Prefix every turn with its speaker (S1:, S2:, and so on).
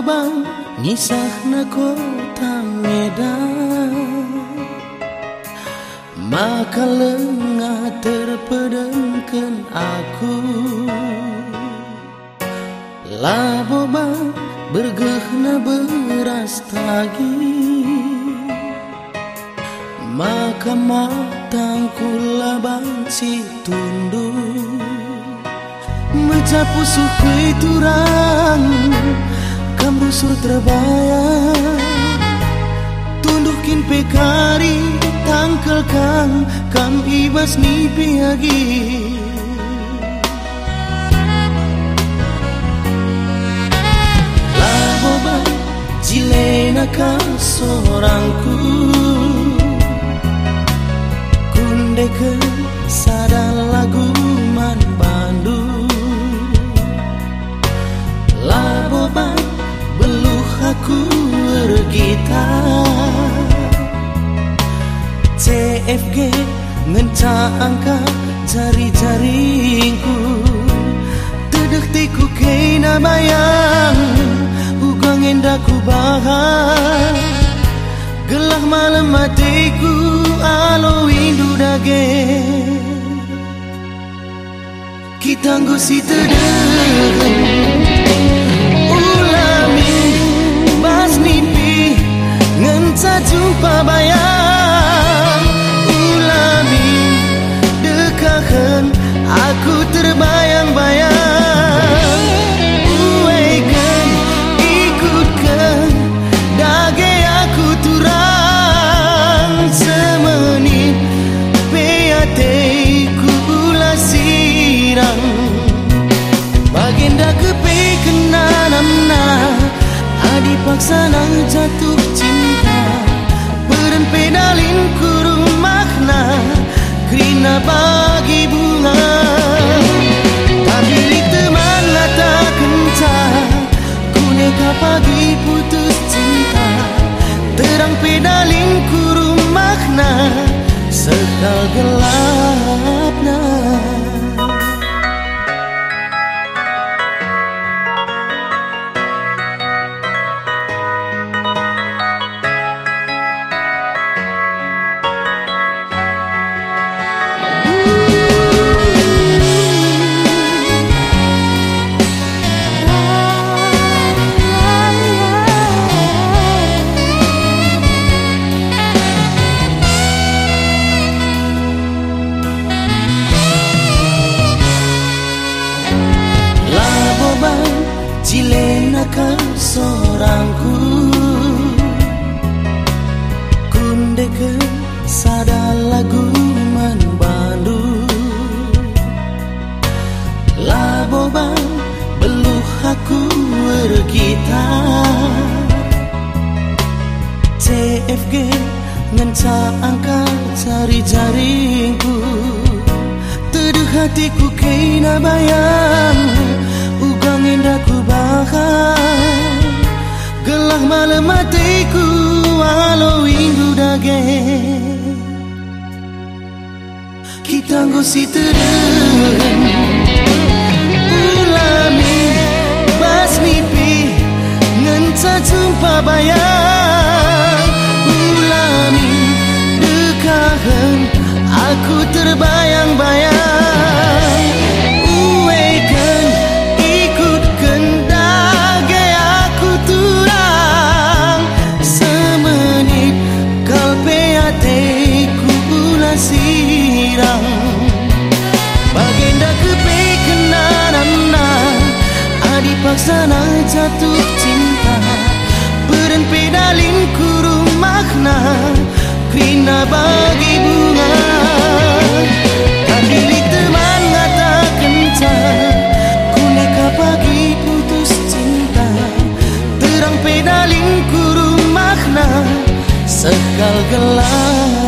S1: Bang Nisahna kota Medan. Maka lengah terpedengkan aku. Labo Bang bergehna beras tagi. Maka matangku labang si tunduk Mecapu suku turang Kambusur terbayang Tundukin pekari tangkel kang Kam ibas ni piagi Laboba jilena kang sorangku Kundeke sadar lagu aku bergitar. CFG angka jari-jaringku. Tedek tiku kena bayang Ugang endaku bahar. Gelah malam matiku alo indu dage. Kita ngusi tedek Ngenca jumpa bayang. Ulami dekahan Aku terbayang-bayang. Uwekan ikutkan Dage aku turang Semenit Peate kula sirang. Bagenda kepe kena namna Adi paksa nang jatuh Krina bagi bunga Tapi teman lata kenca Kuneka pagi putus cinta Terang pedalin kurung makna. Sekal gelapna cilenakan sorangku. Kundeke sada lagu man bandu Laboban beluh aku bergitar CFG ngenca angka cari jaringku. Teduh hatiku kena bayang Hatiku Walau indu dage Kita ngosi terang Ulami bas mimpi Ngenca jumpa bayang Adi paksa na jatuh cinta. Beren pedalin kurung makna Krina bagi bunga. Kadiri teman ngata kenca Kuneka pagi putus cinta. Terang pedalin kurung makna Sekal gelap